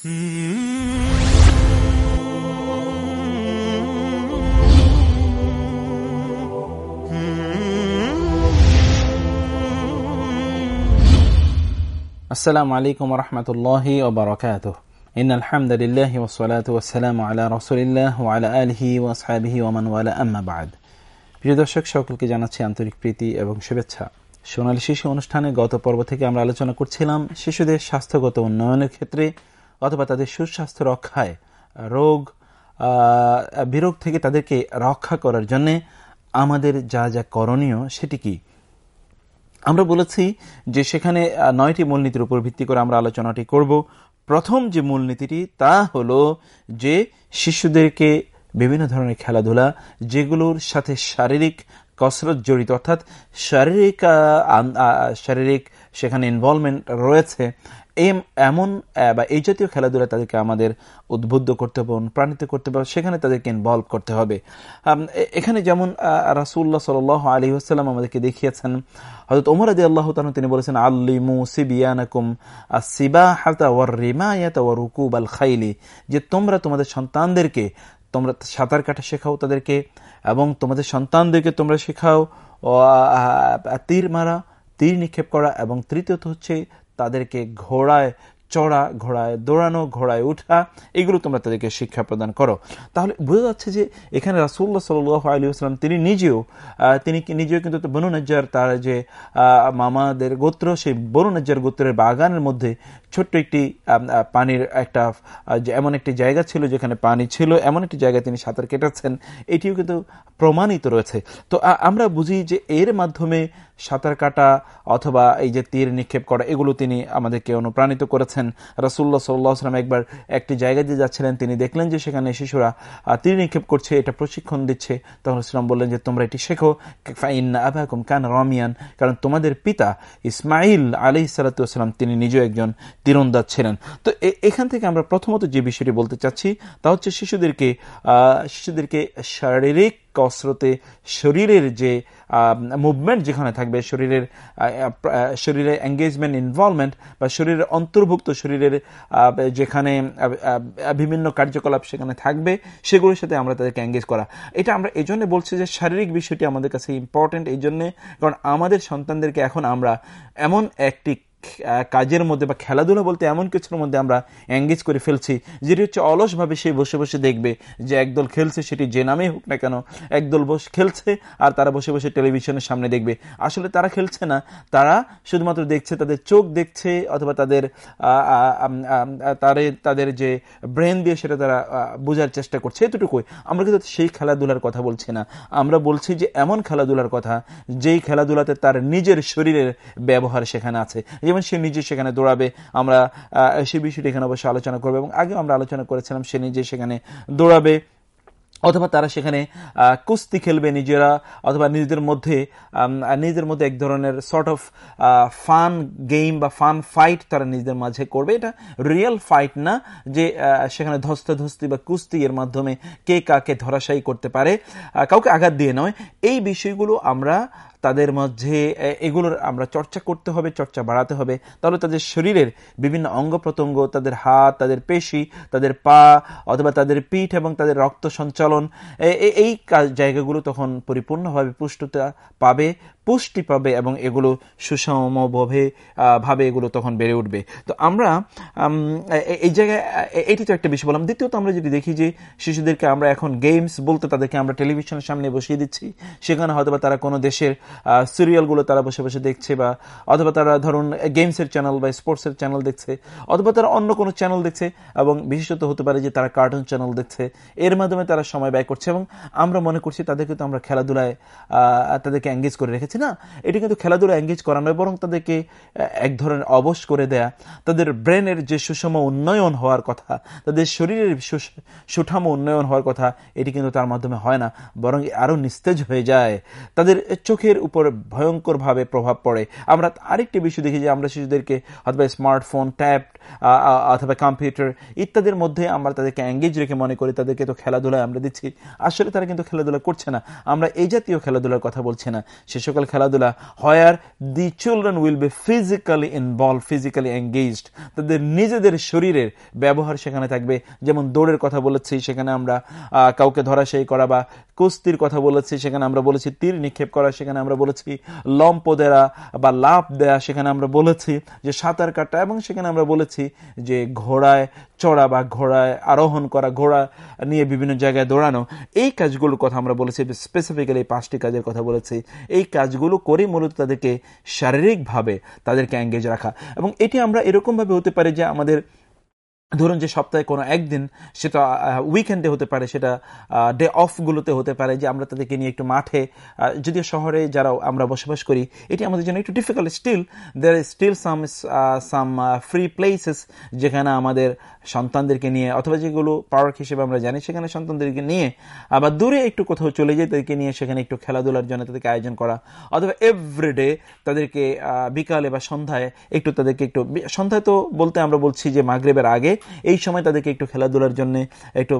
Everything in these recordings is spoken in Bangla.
আসসালামু আলাইকুম রহমতুল্লাহি ওবরাকাত ইন আলহামদুলিল্লাহ ওসলাত ওসালাম আলা রসুলিল্লাহ ওয়ালা আলহি ওয়াসাবিহি ওমান ওয়ালা আম্মাবাদ প্রিয় দর্শক, সকলকে জানাচ্ছি আন্তরিক প্রীতি এবং শুভেচ্ছা। সোনালী শিশু অনুষ্ঠানে গত পর্ব থেকে আমরা আলোচনা করছিলাম শিশুদের স্বাস্থ্যগত উন্নয়নের ক্ষেত্রে অথবা তাদের সুস্বাস্থ্য রক্ষায় রোগ বিরোগ থেকে তাদেরকে রক্ষা করার জন্য আমাদের যা যা করণীয় সেটি কি? আমরা বলেছি যে সেখানে নয়টি মূলনীতির উপর ভিত্তি করে আমরা আলোচনাটি করব। প্রথম যে মূলনীতিটি তা হলো যে শিশুদেরকে বিভিন্ন ধরনের খেলাধুলা, যেগুলোর সাথে শারীরিক কসরত জড়িত, অর্থাৎ শারীরিক শারীরিক সেখানে ইনভলভমেন্ট রয়েছে এমন বা এই জাতীয় খেলাধুলা তাদেরকে আমাদের উদ্বুদ্ধ করতে হবে, অনুপ্রাণিত করতে হবে, সেখানে তাদেরকে ইনভলভ করতে হবে। এখানে যেমন রাসুল্লাহ সাল আলী আসসালাম আমাদেরকে দেখিয়েছেন হয়তো ওমর আদি আল্লাহ তিনি বলেছেন, আল্লিমু সিবিয়ানকুম সিবা হাতা ওয়ার রিমায়াত ওয়ার রুকুব আল খাইলি যে তোমরা তোমাদের সন্তানদেরকে, তোমরা সাঁতার কাটা শেখাও তাদেরকে, এবং তোমাদের সন্তানদেরকে তোমরা শেখাও তীর মারা, তীর নিক্ষেপ করা, এবং তৃতীয়ত হচ্ছে তাদেরকে ঘোড়ায় চড়া ঘোড়ায়, দৌড়ানো ঘোড়ায় উঠা, এগুলো তোমরা তাদেরকে শিক্ষা প্রদান করো। তাহলে বোঝা যাচ্ছে যে এখানে রাসুল্লাহ সাল আলী আসলাম তিনি নিজেও তিনি নিজেও কিন্তু বনু নজ্জার, তার যে মামাদের গোত্র, সেই বনু নজ্জার গোত্রের বাগানের মধ্যে ছোট্ট একটি পানির একটা এমন একটি জায়গা ছিল যেখানে পানি ছিল, এমন একটি জায়গায় তিনি সাঁতার কেটেছেন, এটিও কিন্তু প্রমাণিত রয়েছে। তো আমরা বুঝি যে এর মাধ্যমে সাঁতার কাটা অথবা এই যে তীর নিক্ষেপ করা, এগুলো তিনি আমাদেরকে অনুপ্রাণিত করেছেন। রাসুল্লাহ সাল্লাহাম একবার একটি জায়গা দিয়ে যাচ্ছিলেন, তিনি দেখলেন যে সেখানে শিশুরা তীর নিক্ষেপ করছে, এটা প্রশিক্ষণ দিচ্ছে। তখন ইসলাম বললেন যে, তোমরা এটি শেখো। আবাকুম কান রমিয়ান। কারণ তোমাদের পিতা ইসমাইল আলি সালাতাম তিনি নিজেও একজন তীরন্দাজ ছিলেন। তো এখান থেকে আমরা প্রথমত যে বিষয়টি বলতে চাচ্ছি, তা হচ্ছে শিশুদেরকে শিশুদেরকে শারীরিক কসরতে শরীরের যে মুভমেন্ট যেখানে থাকবে, শরীরের শরীরের এঙ্গেজমেন্ট ইনভলভমেন্ট বা শরীরের অন্তর্ভুক্ত শরীরের যেখানে বিভিন্ন কার্যকলাপ সেখানে থাকবে, সেগুলোর সাথে আমরা তাদেরকে এঙ্গেজ করা। এটা আমরা এই জন্য বলছি যে শারীরিক বিষয়টি আমাদের কাছে ইম্পর্টেন্ট এই জন্যে কারণ আমাদের সন্তানদেরকে এখন আমরা এমন একটি কাজের মধ্যে বা খেলাধুলা বলতে এমন কিছুর মধ্যে আমরা এঙ্গেজ করে ফেলছি, যেটি হচ্ছে অলসভাবে সে বসে বসে দেখবে যে একদল খেলছে সেটি যে নামেই হোক না কেন একদল বসে, খেলছে আর তারা বসে বসে টেলিভিশনের সামনে দেখবে। আসলে তারা খেলছে না, তারা শুধুমাত্র দেখছে তাদের চোখ দেখছে অথবা তাদের তাদের যে ব্রেন দিয়ে সেটা তারা বোঝার চেষ্টা করছে। এতটুকুই। আমরা কিন্তু সেই খেলাধুলার কথা বলছি না। আমরা বলছি যে এমন খেলাধুলার কথা, যেই খেলাধুলাতে তার নিজের শরীরের ব্যবহার সেখানে আছে। যেমন সে নিজে সেখানে দৌড়াবে, আমরা সে বিষয়টি এখানে অবশ্যই আলোচনা করব এবং আগেও আমরা আলোচনা করেছিলাম সে নিজে সেখানে দৌড়াবে অথবা তারা সেখানে কুস্তি খেলবে নিজেরা অথবা নিজেদের মধ্যে নিজেদের মধ্যে এক ধরনের সর্ট অফ ফান গেম বা ফান ফাইট তারা নিজেদের মাঝে করবে। এটা রিয়েল ফাইট না যে সেখানে ধস্তাধস্তি বা কুস্তি এর মাধ্যমে কে কাকে ধরাশায়ী করতে পারে। কাউকে আঘাত দিয়ে নয়। এই বিষয়গুলো আমরা তাদের মধ্যে এগুলোর আমরা চর্চা করতে হবে, চর্চা বাড়াতে হবে। তাহলে তাদের শরীরের বিভিন্ন অঙ্গ প্রত্যঙ্গ, তাদের হাত, তাদের পেশি, তাদের পা, অথবা তাদের পিঠ এবং তাদের রক্ত সঞ্চালন এই জায়গাগুলো তখন পরিপূর্ণভাবে পুষ্টতা পাবে। পুষ্টি পাবে এবং এগুলো সুষমভাবে ভাবে এগুলো তখন বেড়ে উঠবে। তো আমরা এই জায়গায় এটি তো একটা বিষয় বললাম। দ্বিতীয়ত আমরা যদি দেখি যে শিশুদেরকে আমরা এখন গেমস বলতে তাদেরকে আমরা টেলিভিশনের সামনে বসিয়ে দিচ্ছি। সেখানে হয়তো তারা কোনো দেশের সিরিয়ালগুলো তারা বসে বসে দেখছে বা, অথবা তারা ধরুন গেমসের চ্যানেল বা স্পোর্টসের চ্যানেল দেখছে, অথবা তারা অন্য কোনো চ্যানেল দেখছে এবং বিশেষত হতে পারে যে তারা কার্টুন চ্যানেল দেখছে। এর মাধ্যমে তারা সময় ব্যয় করছে এবং আমরা মনে করছি তাদেরকে তো আমরা খেলাধুলায় তাদেরকে এঙ্গেজ করে রেখেছি। না, এটি কিন্তু খেলাধুলা এঙ্গেজ করা নয়, বরং তাদেরকে এক ধরনের অবশ করে দেয়া। তাদের ব্রেনের যে সুষম উন্নয়ন হওয়ার কথা, তাদের শরীরের সুঠাম উন্নয়ন হওয়ার কথা, এটি কিন্তু তার মাধ্যমে হয় না, বরং আরও নিস্তেজ হয়ে যায়। তাদের চোখের উপর ভয়ঙ্করভাবে প্রভাব পড়ে। আমরা আরেকটি বিষয় দেখি যে আমরা শিশুদেরকে অথবা স্মার্টফোন, ট্যাব অথবা কম্পিউটার ইত্যাদির মধ্যে আমরা তাদেরকে এঙ্গেজ রেখে মনে করি, তাদেরকে তো খেলাধুলায় আমরা দিচ্ছি। আসলে তারা কিন্তু খেলাধুলা করছে না। আমরা এই জাতীয় খেলাধুলার কথা বলছি না। সে সকল ফিজিক্যাল খেলাধুলা where the children will be physically involve physically engaged তাদের নিজেদের শরীরের ব্যবহার সেখানে থাকবে। যেমন দৌড়ের কথা বলেছি, সেখানে আমরা কাউকে ধরাশায়ী করা বা কুস্তির কথা বলেছি, সেখানে আমরা বলেছি তীর নিক্ষেপ করা, সেখানে আমরা বলেছি লম্প দেয়া বা লাভ দেয়া, সেখানে আমরা বলেছি যে সাঁতার কাটা এবং সেখানে আমরা বলেছি যে ঘোড়ায় চড়া বা ঘোড়ায় আরোহণ করা, ঘোড়া নিয়ে বিভিন্ন জায়গায় দৌড়ানো। এই কাজগুলোর কথা আমরা বলেছি স্পেসিফিক্যালি পাঁচটি কাজের কথা বলেছি। এই কাজগুলো করে মূলত তাদেরকে শারীরিকভাবে তাদেরকে এঙ্গেজ রাখা। এবং এটি আমরা এরকমভাবে হতে পারে যে আমাদের ধরুন যে সপ্তাহে কোনো একদিন সেটা উইকেন্ডে হতে পারে, সেটা ডে অফগুলোতে হতে পারে, যে আমরা তাদেরকে নিয়ে একটু মাঠে যদিও শহরে যারা আমরা বসবাস করি, এটি আমাদের জন্য একটু difficult still there still some some free places যেখানে আমাদের সন্তানদেরকে নিয়ে, অথবা যেগুলো পার্ক হিসেবে আমরা জানি, সেখানে সন্তানদেরকে নিয়ে, আবার দূরে একটু কোথাও চলে যাই তাদেরকে নিয়ে সেখানে একটু খেলাধুলার জন্য তাদেরকে আয়োজন করা, অথবা এভরিডে তাদেরকে বিকালে বা সন্ধ্যায় একটু তাদেরকে একটু, সন্ধ্যায় তো বলতে আমরা বলছি যে মাগরেবের আগে এই সময় তাদেরকে একটু খেলাধুলার জন্য, একটু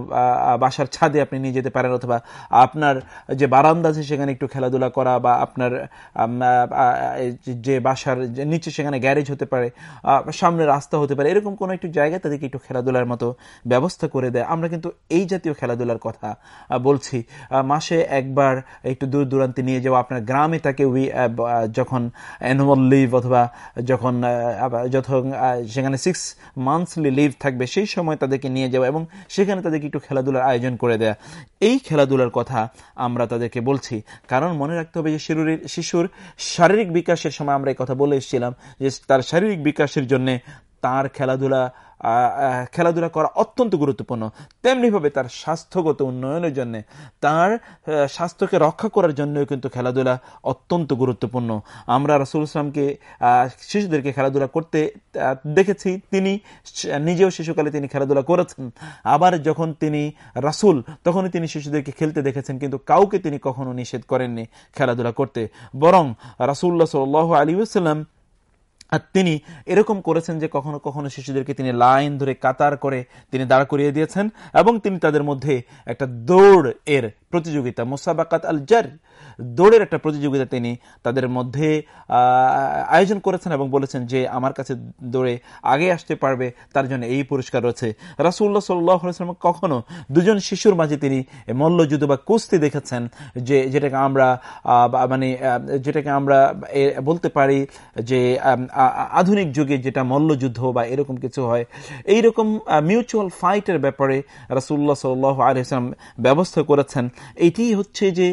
বাসার ছাদে আপনি নিয়ে যেতে পারেন অথবা আপনার যে বারান্দা আছে সেখানে একটু খেলাধুলা করা বা আপনার যে বাসার নিচে সেখানে গ্যারেজ হতে পারে সামনে রাস্তা হতে পারে, এরকম কোনো একটু জায়গায় তাদেরকে একটু খেলাধুলার মতো ব্যবস্থা করে দেয়। আমরা কিন্তু এই জাতীয় খেলাধুলার কথা বলছি। মাসে একবার একটু দূর দূরান্তে নিয়ে যাওয়া আপনার গ্রামে তাকে উই যখন অ্যানুয়াল লিভ অথবা যখন যখন সেখানে সিক্স মান্থলি লিভ থাকবে, সেই সময় তাদেরকে নিয়ে যাওয়া এবং সেখানে তাদেরকে একটু খেলাধুলার আয়োজন করে দেয়া। এই খেলাধুলার কথা আমরা তাদেরকে বলছি। কারণ মনে রাখতে হবে যে শিশুর শারীরিক বিকাশের সময় আমরা এই কথা বলে এসেছিলাম যে তার শারীরিক বিকাশের জন্য তার খেলাধুলা খেলাধুলা করা অত্যন্ত গুরুত্বপূর্ণ। তেমনিভাবে তার স্বাস্থ্যগত উন্নয়নের জন্য, তার স্বাস্থ্যকে রক্ষা করার জন্যও কিন্তু খেলাধুলা অত্যন্ত গুরুত্বপূর্ণ। আমরা রাসুল ইসলামকে শিশুদেরকে খেলাধুলা করতে দেখেছি, তিনি নিজেও শিশুকালে তিনি খেলাধুলা করেছেন। আবার যখন তিনি রাসুল, তখনই তিনি শিশুদেরকে খেলতে দেখেছেন, কিন্তু কাউকে তিনি কখনো নিষেধ করেননি খেলাধুলা করতে। বরং রাসুল্লাহ সাল আলী সাল্লাম আর তিনি এরকম করেছেন যে কখনো কখনো শিশুদেরকে তিনি লাইন ধরে কাতার করে তিনি দাঁড় করিয়ে দিয়েছেন এবং তিনি তাদের মধ্যে একটা দৌড় এর প্রতিযোগিতা, মোসাবাকাত আল জার, দৌড়ের একটা প্রতিযোগিতা তিনি তাদের মধ্যে আয়োজন করেছেন এবং বলেছেন যে আমার কাছে দৌড়ে আগে আসতে পারবে, তার জন্য এই পুরস্কার রয়েছে। রাসুল্লাহ সাল্লাম কখনো দুজন শিশুর মাঝে তিনি মল্লযুদ্ধ বা কুস্তি দেখেছেন যে, যেটাকে আমরা মানে যেটাকে আমরা বলতে পারি যে আধুনিক যুগে যেটা মল্লযুদ্ধ বা এরকম কিছু হয়, এইরকম মিউচুয়াল ফাইটের ব্যাপারে রাসুল্লাহ সাল্লাহ আলহাম ব্যবস্থা করেছেন। এটি হচ্ছে যে,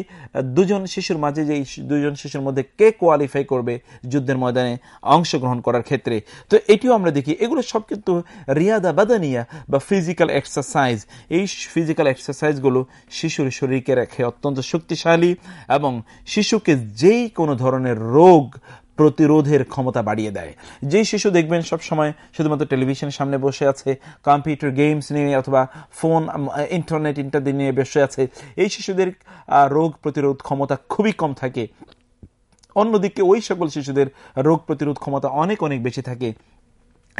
দুজন শিশুর মাঝে যে, দুজন শিশুর মধ্যে কে কোয়ালিফাই করবে যুদ্ধের ময়দানে অংশগ্রহণ করার ক্ষেত্রে। তো এটিও আমরা দেখি। এগুলো সব কিন্তু রিয়াদা বাদানিয়া বা ফিজিক্যাল এক্সারসাইজ এই ফিজিক্যাল এক্সারসাইজগুলো শিশুর শরীরকে রাখে অত্যন্ত শক্তিশালী এবং শিশুকে যেই কোনো ধরনের রোগ প্রতিরোধের ক্ষমতা বাড়িয়ে দেয়। যে শিশু দেখবেন সব সময় শুধুমাত্র টেলিভিশনের সামনে বসে আছে, কম্পিউটার গেমস নিয়ে অথবা ফোন ইন্টারনেট, ইত্যাদি নিয়ে বসে আছে, এই শিশুদের রোগ প্রতিরোধ ক্ষমতা খুবই কম থাকে। অন্যদিকে ওই সকল শিশুদের রোগ প্রতিরোধ ক্ষমতা অনেক অনেক বেশি থাকে।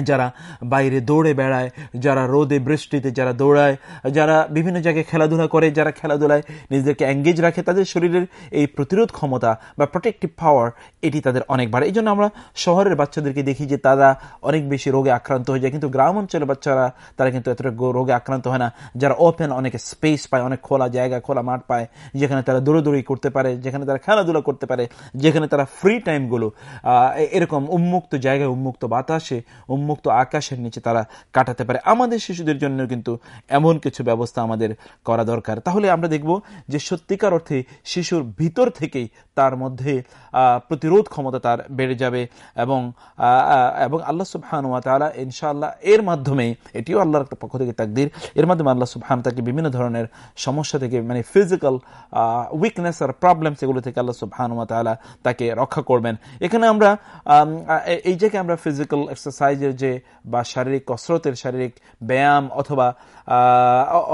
যারা বাইরে দৌড়ে বেড়ায়, যারা রোদে, বৃষ্টিতে যারা দৌড়ায়, যারা বিভিন্ন জায়গায় খেলাধুলা করে, যারা খেলাধুলায় নিজেদেরকে এঙ্গেজ রাখে, তাদের শরীরের এই প্রতিরোধ ক্ষমতা বা প্রোটেক্টিভ পাওয়ার এটি তাদের অনেক বাড়ে। এই জন্য আমরা শহরের বাচ্চাদেরকে দেখি যে তারা অনেক বেশি রোগে আক্রান্ত হয়ে যায়। কিন্তু গ্রাম অঞ্চলের বাচ্চারা, তারা কিন্তু এতটা রোগে আক্রান্ত হয় না। যারা ওপেন অনেক স্পেস পায়, অনেক খোলা জায়গা, খোলা মাঠ পায়, যেখানে তারা দৌড়োদৌড়ি করতে পারে, যেখানে তারা খেলাধুলা করতে পারে, যেখানে তারা ফ্রি টাইমগুলো এরকম উন্মুক্ত জায়গায় উন্মুক্ত বাতাসে উন্মুক্ত আকাশের নিচে তারা কাটাতে পারে। আমাদের শিশুদের জন্য কিন্তু এমন কিছু ব্যবস্থা আমাদের করা দরকার। তাহলে আমরা দেখব যে সত্যিকার অর্থে শিশুর ভিতর থেকেই তার মধ্যে প্রতিরোধ ক্ষমতা তার বেড়ে যাবে এবং এবং আল্লাহ সুবহানুয়া তালা ইনশাআল্লাহ এর মাধ্যমে, এটিও আল্লাহর পক্ষ থেকে তাকদির, এর মাধ্যমে আল্লাহ সুবহান তাকে বিভিন্ন ধরনের সমস্যা থেকে মানে ফিজিক্যাল উইকনেস আর প্রবলেম সেগুলো থেকে আল্লাহ সুবহানুয়া তালা তাকে রক্ষা করবেন। এখানে আমরা এই জায়গায় আমরা ফিজিক্যাল এক্সারসাইজের যে, বা শারীরিক কসরতের শারীরিক ব্যায়াম অথবা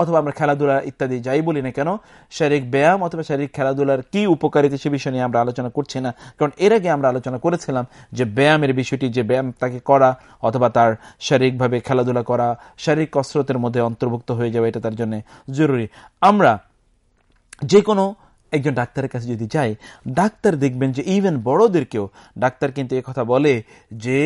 অথবা আমরা খেলাধুলা ইত্যাদি যাই বলি না কেন, শারীরিক ব্যায়াম অথবা শারীরিক খেলাধুলার কি উপকারিতা সে বিষয় নিয়ে আমরা আলোচনা করছি না। কারণ এর আগে আমরা আলোচনা করেছিলাম যে ব্যায়ামের বিষয়টি, যে ব্যায়াম তাকে করা অথবা তার শারীরিকভাবে খেলাধুলা করা, শারীরিক কসরতের মধ্যে অন্তর্ভুক্ত হয়ে যাবে এটা তার জন্য জরুরি। আমরা যে কোনো একজন ডাক্তারের কাছে যদি যাই, ডাক্তার দেখবেন যে ইভেন বড়দেরকেও, ডাক্তার কিন্তু কথা বলে যে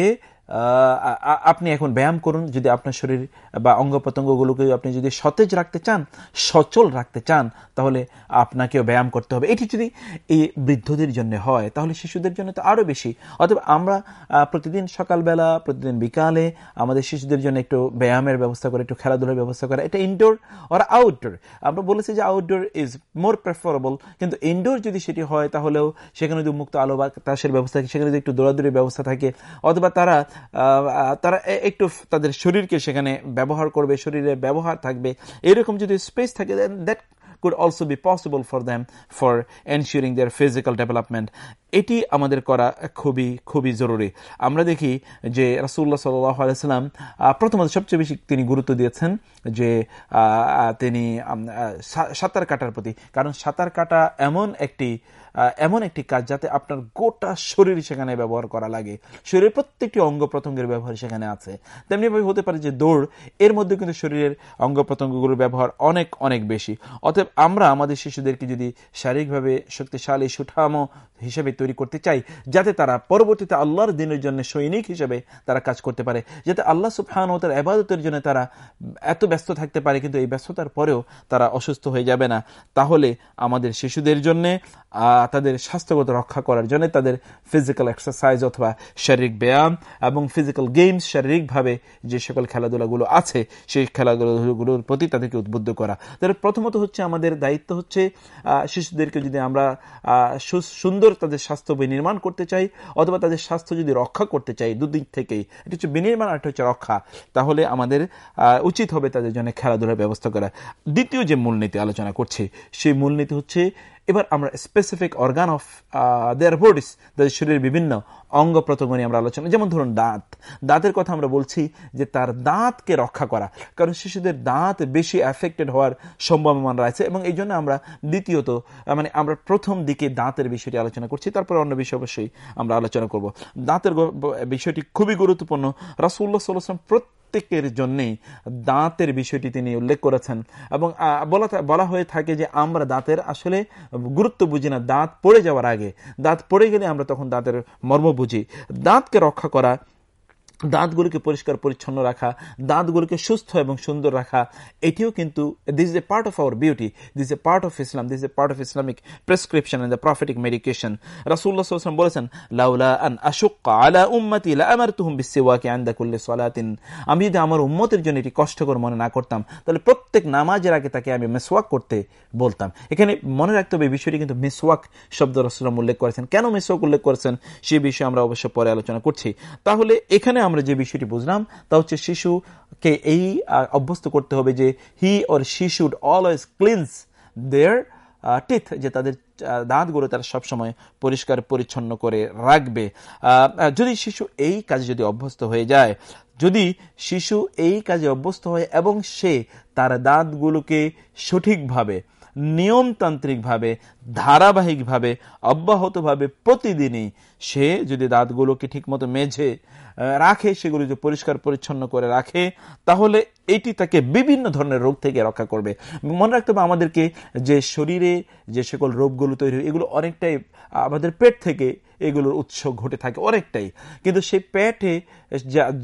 আপনি এখন ব্যায়াম করুন, যদি আপনার শরীর বা অঙ্গ প্রত্যঙ্গগুলোকে আপনি যদি সতেজ রাখতে চান, সচল রাখতে চান, তাহলে আপনাকেও ব্যায়াম করতে হবে। এটি যদি এই বৃদ্ধদের জন্য হয়, তাহলে শিশুদের জন্য তো আরও বেশি। অথবা আমরা প্রতিদিন সকালবেলা, প্রতিদিন বিকালে আমাদের শিশুদের জন্য একটু ব্যায়ামের ব্যবস্থা করে, একটু খেলাধুলার ব্যবস্থা করা, এটা ইনডোর আর আউটডোর আমরা বলেছি যে আউটডোর ইজ মোর প্রেফারেবল কিন্তু ইনডোর যদি সেটি হয়, তাহলেও সেখানে যদি মুক্ত আলো বাতাসের ব্যবস্থা থাকে, সেখানে যদি একটু দৌড়াদৌড়ির ব্যবস্থা থাকে, অথবা তারা তারা একটু তাদের শরীরকে সেখানে ব্যবহার করবে, শরীরে ব্যবহার থাকবে। এরকম যদি স্পেস থাকে then that could also be possible for them for ensuring their physical development এটি আমাদের করা খুবই খুবই জরুরি। আমরা দেখি যে রাসুল্লাহ সাল্লাম প্রথমত সবচেয়ে বেশি তিনি গুরুত্ব দিয়েছেন যে তিনি সাঁতার কাটার প্রতি। কারণ সাঁতার কাটা এমন একটি এমন একটি কাজ যাতে আপনার গোটা শরীর সেখানে ব্যবহার করা লাগে। শরীরের প্রত্যেকটি অঙ্গ প্রত্যঙ্গের ব্যবহার সেখানে আছে। তেমনিভাবে হতে পারে যে দৌড়, এর মধ্যে কিন্তু শরীরের অঙ্গ প্রত্যঙ্গগুলোর ব্যবহার অনেক অনেক বেশি। অতএব আমরা আমাদের শিশুদেরকে যদি শারীরিকভাবে শক্তিশালী, সুঠামো হিসেবে তৈরি করতে চাই, যাতে তারা পরবর্তীতে আল্লাহর দিনের জন্য সৈনিক হিসেবে তারা কাজ করতে পারে, যাতে আল্লাহ সুফহান ও তার আবাদতের জন্য তারা এত ব্যস্ত থাকতে পারে, কিন্তু এই ব্যস্ততার পরেও তারা অসুস্থ হয়ে যাবে না। তাহলে আমাদের শিশুদের জন্য তাদের স্বাস্থ্যগত রক্ষা করার জন্য তাদের ফিজিক্যাল এক্সারসাইজ অথবা শারীরিক ব্যায়াম এবং ফিজিক্যাল গেমস শারীরিকভাবে যে সকল খেলাধুলাগুলো আছে, সেই খেলাধুলাগুলোর প্রতি তাদেরকে উদ্বুদ্ধ করা। তাদের প্রথমত হচ্ছে আমাদের দায়িত্ব হচ্ছে শিশুদেরকে যদি আমরা সুন্দর তাদের স্বাস্থ্য বিনির্মাণ করতে চাই, অথবা তাদের স্বাস্থ্য যদি রক্ষা করতে চাই দুদিক থেকেই, এটা হচ্ছে বিনির্মাণ আর হচ্ছে রক্ষা, তাহলে আমাদের উচিত হবে তাদের জন্য খেলাধুলার ব্যবস্থা করা। দ্বিতীয় যে মূলনীতি আলোচনা করছে, সেই মূলনীতি হচ্ছে এবার আমরা specific organ of their bodies তাদের শরীরের বিভিন্ন অঙ্গ প্রত্যঙ্গ নিয়ে আমরা আলোচনা যেমন ধরুন দাঁত। দাঁতের কথা আমরা বলছি যে তার দাঁতকে রক্ষা করা। কারণ শিশুদের দাঁত বেশি অ্যাফেক্টেড হওয়ার সম্ভাবনা রয়েছে এবং এই জন্য আমরা দ্বিতীয়ত মানে আমরা প্রথম দিকে দাঁতের বিষয়টি আলোচনা করছি, তারপরে অন্য বিষয় অবশ্যই আমরা আলোচনা করব। দাঁতের বিষয়টি খুবই গুরুত্বপূর্ণ। রাসুল্লাহ সাল্লাম প্রত্যেক প্রত্যেকের জন্যেই দাঁতের বিষয়টি তিনি উল্লেখ করেছেন এবং বলা বলা হয়ে থাকে যে আমরা দাঁতের আসলে গুরুত্ব বুঝি না। দাঁত পড়ে যাওয়ার আগে, দাঁত পড়ে গেলে আমরা তখন দাঁতের মর্ম বুঝি। দাঁতকে রক্ষা করা দাঁতগুলিকে পরিষ্কার, পরিচ্ছন্ন রাখা, দাঁতগুলিকে সুস্থ এবং সুন্দর রাখা, এটিও কিন্তু this is a part of our beauty this a part of Islam this a part of Islamic prescription and the prophetic medication রাসুল্লাহ সাল্লাম বলেছেন, লাউলা আন আশুক্কা আলা উম্মতি লামারতুহুম বিসিওয়াকি আনদা কুল্লি সালাতিন। আমি যদি আমার উম্মতের জন্য এটি কষ্টকর মনে না করতাম, তাহলে প্রত্যেক নামাজের আগে তাকে আমি মেসওয়াক করতে বলতাম। এখানে মনে রাখতে হবে বিষয়টি কিন্তু মিসওয়াক শব্দ রসুলাম উল্লেখ করেছেন। কেন মিসওয়াক উল্লেখ করেছেন? সে বিষয়ে আমরা অবশ্য পরে আলোচনা করছি। তাহলে এখানে আমরা যে বিষয়টি বুঝলাম, তা হচ্ছে শিশুকে এই অভ্যস্ত করতে হবে যে he or she should always cleans their teeth যে তাদের দাঁতগুলো তারা সবসময় পরিষ্কার পরিচ্ছন্ন করে রাখবে। যদি শিশু এই কাজে যদি অভ্যস্ত হয়ে যায়, যদি শিশু এই কাজে অভ্যস্ত হয় এবং সে তার দাঁতগুলোকে সঠিকভাবে নিয়মতান্ত্রিকভাবে, ধারাবাহিকভাবে, অব্যাহতভাবে প্রতিদিনই সে যদি দাঁতগুলোকে ঠিকমতো মেঝে রাখে, সেগুলো যদি পরিষ্কার পরিচ্ছন্ন করে রাখে, তাহলে এটি তাকে বিভিন্ন ধরনের রোগ থেকে রক্ষা করবে। মনে রাখতে হবে আমাদেরকে যে শরীরে যে সকল রোগগুলো তৈরি হয়, এগুলো অনেকটাই আমাদের পেট থেকে এগুলোর উৎস ঘটে থাকে অনেকটাই। কিন্তু সেই পেটে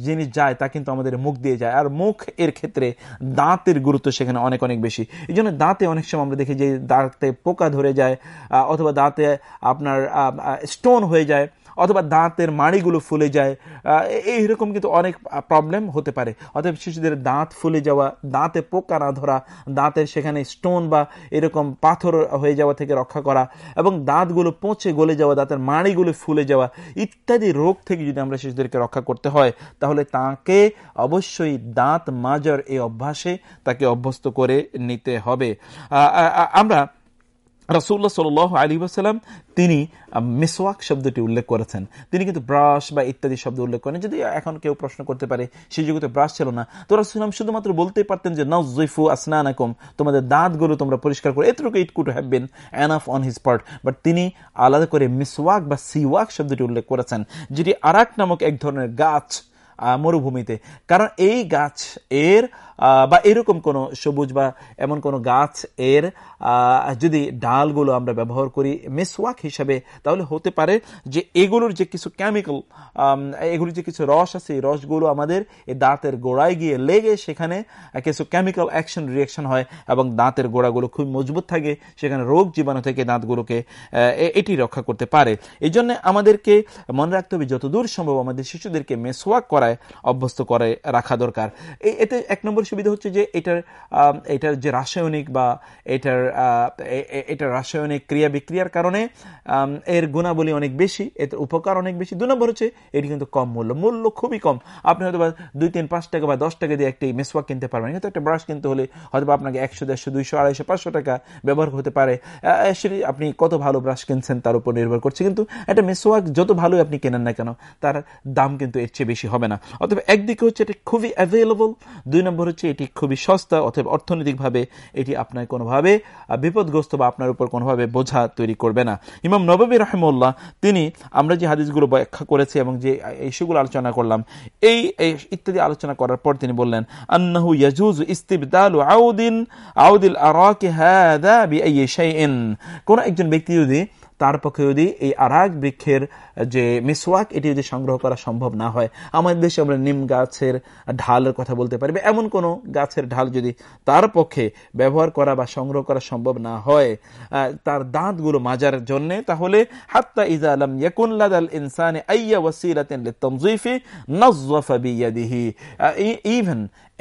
জিনিস যায়, তা কিন্তু আমাদের মুখ দিয়ে যায়। আর মুখ এর ক্ষেত্রে দাঁতের গুরুত্ব সেখানে অনেক অনেক বেশি। এই জন্য দাঁতে অনেক সময় আমরা দেখি যে দাঁতে পোকা ধরে যায় অথবা দাঁতে আপনার স্টোন হয়ে যায়। অথবা দাঁতের মাড়িগুলো ফুলে যায় এইরকম কিন্তু অনেক প্রবলেম হতে পারে। অতএব শিশুদের দাঁত ফুলে যাওয়া, দাঁতে পোকা না ধরা, দাঁতের সেখানে স্টোন বা এরকম পাথর হয়ে যাওয়া থেকে রক্ষা করা এবং দাঁতগুলো পচে গলে যাওয়া, দাঁতের মাড়িগুলো ফুলে যাওয়া ইত্যাদি রোগ থেকে যদি আমরা শিশুদেরকে রক্ষা করতে হয়, তাহলে তাকে অবশ্যই দাঁত মাজার এই অভ্যাসে তাকে অভ্যস্ত করে নিতে হবে। আমরা রাসুল্লাহ সাল আলী আসালাম তিনি মিসওয়াক শব্দটি উল্লেখ করেছেন। তিনি কিন্তু ব্রাশ বা ইত্যাদি শব্দ উল্লেখ করেন। যদি এখন কেউ প্রশ্ন করতে পারে সেই যুগতে ব্রাশ ছিল না। তো রাসুলাম শুধুমাত্র বলতেই পারতেন যে নজইফু আসনানাকুম তোমাদের দাঁতগুলো তোমরা পরিষ্কার করো। এতটুকু it could have been enough on his part but তিনি আলাদা করে মিসওয়াক বা সিওয়াক শব্দটি উল্লেখ করেছেন, যেটি আরাক নামক এক ধরনের গাছ মরুভূমিতে। কারণ এই গাছ এর বা এরকম কোনো সবুজ বা এমন কোনো গাছ এর যদি ডালগুলো আমরা ব্যবহার করি মেসওয়াক হিসাবে, তাহলে হতে পারে যে এগুলোর যে কিছু কেমিক্যাল এগুলোর যে কিছু রস আছে রসগুলো আমাদের এই দাঁতের গোড়ায় গিয়ে লেগে সেখানে কিছু কেমিক্যাল অ্যাকশন রিয়াকশন হয় এবং দাঁতের গোড়াগুলো খুব মজবুত থাকে, সেখানে রোগ জীবাণু থেকে দাঁতগুলোকে এটি রক্ষা করতে পারে। এই আমাদেরকে মনে রাখতে হবে, যতদূর সম্ভব আমাদের শিশুদেরকে মেসওয়াক করায় অভ্যস্ত করে রাখা দরকার। এতে এক নম্বর সুবিধা হচ্ছে যে এটার এটার যে রাসায়নিক বা এটার এটার রাসায়নিক ক্রিয়া বিক্রিয়ার কারণে এর গুণাবলী অনেক বেশি, এর উপকার অনেক বেশি। দু নম্বর হচ্ছে এটি কিন্তু কম মূল্য মূল্য খুবই কম। আপনি হয়তো বা দুই তিন পাঁচ টাকা বা দশ টাকা দিয়ে একটি মেসওয়াক কিনতে পারবেন। কিন্তু একটা ব্রাশ কিনতে হলে হয়তো আপনাকে একশো, দেড়শো, দুইশো, আড়াইশো, পাঁচশো টাকা ব্যবহার হতে পারে। সেটি আপনি কত ভালো ব্রাশ কিনছেন তার উপর নির্ভর করছে। কিন্তু একটা মেসওয়াক যত ভালোই আপনি কেনেন না কেন, তার দাম কিন্তু এর চেয়ে বেশি হবে না। অথবা একদিকে হচ্ছে এটি খুবই অ্যাভেলেবল দুই নম্বর হচ্ছে এটি খুবই সস্তা অথবা অর্থনৈতিকভাবে এটি আপনার কোনোভাবে বিপদগ্রস্ত বা আপনার উপর কোনোভাবে বোঝা তৈরি করবে না। ইমাম নবী রহমুল্লাহ তিনি আমরা যে হাদিসগুলো ব্যাখ্যা করেছি এবং যে ইস্যুগুলো আলোচনা করলাম, এই ইত্যাদি আলোচনা করার পর তিনি বললেন, আন্নাহু ইয়াজুজ ইস্তিবদাল আউদিন, আউদিল আরাকি হাদা বিআই শাইইন। কোন একজন ব্যক্তি যদি তার পক্ষে যদি এই আরাগ বৃক্ষের যে মিসওয়াক, এটি যদি সংগ্রহ করা সম্ভব না হয়, আমাদের দেশে আমরা নিম গাছের ঢালের কথা বলতে পারি এমন কোনো গাছের ঢাল যদি তার পক্ষে ব্যবহার করা বা সংগ্রহ করা সম্ভব না হয় তার দাঁতগুলো মাজার জন্য, তাহলে হাত্তা ইজা আলম ইয়াকুল্লাদ ইনসানে আইয়া ওয়াসিলাতেন লিতমজিফি নজ্জফা বিয়াদিহি। ইভেন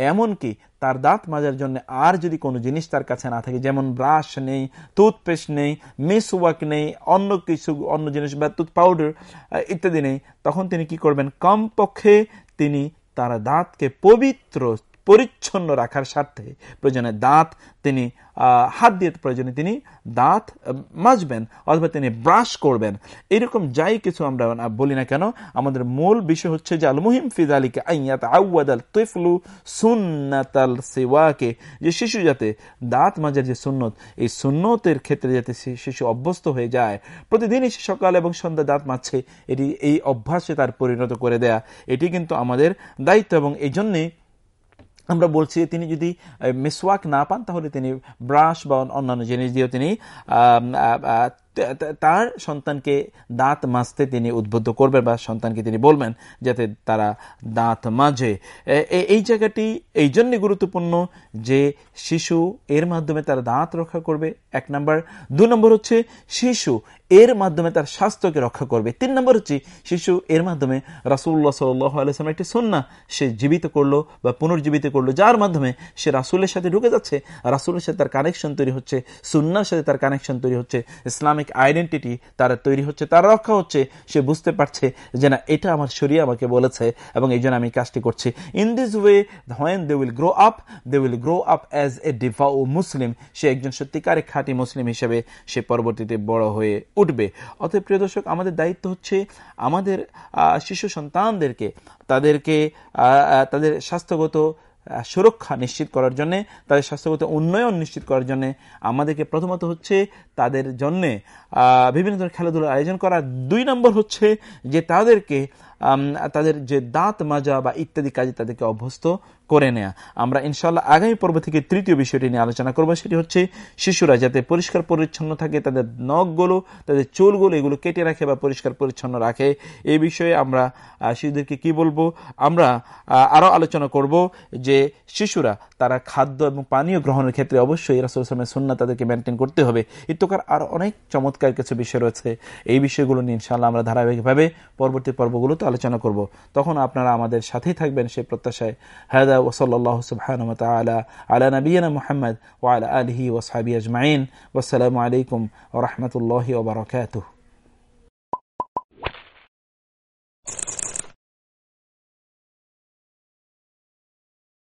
এমনকি তার দাঁত মাজার জন্য আর যদি কোনো জিনিস তার কাছে না থাকে, যেমন ব্রাশ নেই টুথপেস্ট নেই মিস ওয়াক নেই, অন্য কিছু, অন্য জিনিস বা টুথ পাউডার ইত্যাদি নেই, তখন তিনি কি করবেন? কমপক্ষে তিনি তার দাঁতকে পবিত্র পরিচ্ছন্ন রাখার স্বার্থে প্রয়োজনে দাঁত তিনি হাত দিয়ে প্রয়োজনে তিনি দাঁত মাজবেন অথবা তিনি ব্রাশ করবেন। এরকম যাই কিছু আমরা বলি না কেন, আমাদের মূল বিষয় হচ্ছে যে আল মুহিম ফিদালিকে আইয়াত আউয়াদাল তুফলু সুন্নাতাল সেওয়াকে, যে শিশু যাতে দাঁত মাজার যে সুন্নত, এই সুন্নতের ক্ষেত্রে যাতে শিশু অভ্যস্ত হয়ে যায়। প্রতিদিনই সে সকাল এবং সন্ধ্যা দাঁত মারছে এটি, এই অভ্যাসে তার পরিণত করে দেয়া। এটি কিন্তু আমাদের দায়িত্ব এবং এই জন্যে আমরা বলছি তিনি যদি মেসওয়াক না পান, তাহলে তিনি ব্রাশ বা অন্যান্য জিনিস দিয়েও তিনি তার সন্তানকে দাঁত মাজতে তিনি উদ্বুদ্ধ করবেন বা সন্তানকে তিনি বলবেন যাতে তারা দাঁত মাজে। এই জায়গাটি এই জন্যই গুরুত্বপূর্ণ যে শিশু এর মাধ্যমে তার দাঁত রক্ষা করবে, এক নম্বর। দু নম্বর হচ্ছে শিশু এর মাধ্যমে তার স্বাস্থ্যকে রক্ষা করবে। তিন নম্বর হচ্ছে শিশু এর মাধ্যমে রাসুল্লাহ সাল্লাম একটি সন্না সে জীবিত করল বা পুনর্জীবিত করল, যার মাধ্যমে সে রাসুলের সাথে ঢুকে যাচ্ছে। রাসুলের সাথে তার কানেকশন তৈরি হচ্ছে সুন্নার সাথে তার কানেকশন তৈরি হচ্ছে, ইসলামিক আইডেন্টিটি তার তৈরি হচ্ছে, তার রক্ষা হচ্ছে, সে বুঝতে পারছে যে না, এটা আমার শরীর আমাকে বলেছে এবং এই জন্য আমি কাজটি করছি। In this way when they will grow up they will grow up as a devout Muslim সে একজন সত্যিকারে খাঁটি মুসলিম হিসেবে সে পরবর্তীতে বড় হয়ে উঠবে। অতএব প্রিয় দর্শক, আমাদের দায়িত্ব হচ্ছে আমাদের শিশু সন্তানদেরকে, তাদেরকে তাদের স্বাস্থ্যগত সুরক্ষা নিশ্চিত করার জন্য, তাদের স্বাস্থ্যগত উন্নয়ন নিশ্চিত করার জন্য আমাদেরকে প্রথমত হচ্ছে তাদের জন্যে বিভিন্ন ধরনের খেলাধুলার আয়োজন করা। দুই নম্বর হচ্ছে যে তাদেরকে তাদের যে দাঁত মাজা বা ইত্যাদি কাজে তাদেরকে অভ্যস্ত করে নেয়া। আমরা ইনশাল্লাহ আগামী পর্ব থেকে তৃতীয় বিষয়টি নিয়ে আলোচনা করব, সেটি হচ্ছে শিশুরা যাতে পরিষ্কার পরিচ্ছন্ন থাকে, তাদের নখগুলো, তাদের চুলগুলো এগুলো কেটে রাখে বা পরিষ্কার পরিচ্ছন্ন রাখে। এই বিষয়ে আমরা শিশুদেরকে কি বলব? আমরা আরও আলোচনা করব যে শিশুরা, তারা খাদ্য এবং পানীয় গ্রহণের ক্ষেত্রে অবশ্যই রাসুলের সন্না তাদেরকে মেনটেন করতে হবে। ইত্যকার আরও অনেক চমৎকার কিছু বিষয় রয়েছে। এই বিষয়গুলো নিয়ে ইনশাল্লাহ আমরা ধারাবাহিকভাবে পরবর্তী পর্বগুলোতে আলোচনা করব। তখন আপনারা আমাদের সাথেই থাকবেন সেই প্রত্যাশায়। হায়দা ওসল্লাহ সুবহান আলা নবীনা মোহাম্মদ ওয়াল আলহি ওসাবি আজমাইন ওসালামু আলাইকুম ওরহমতুল্লাহ ওবরাকাতুহ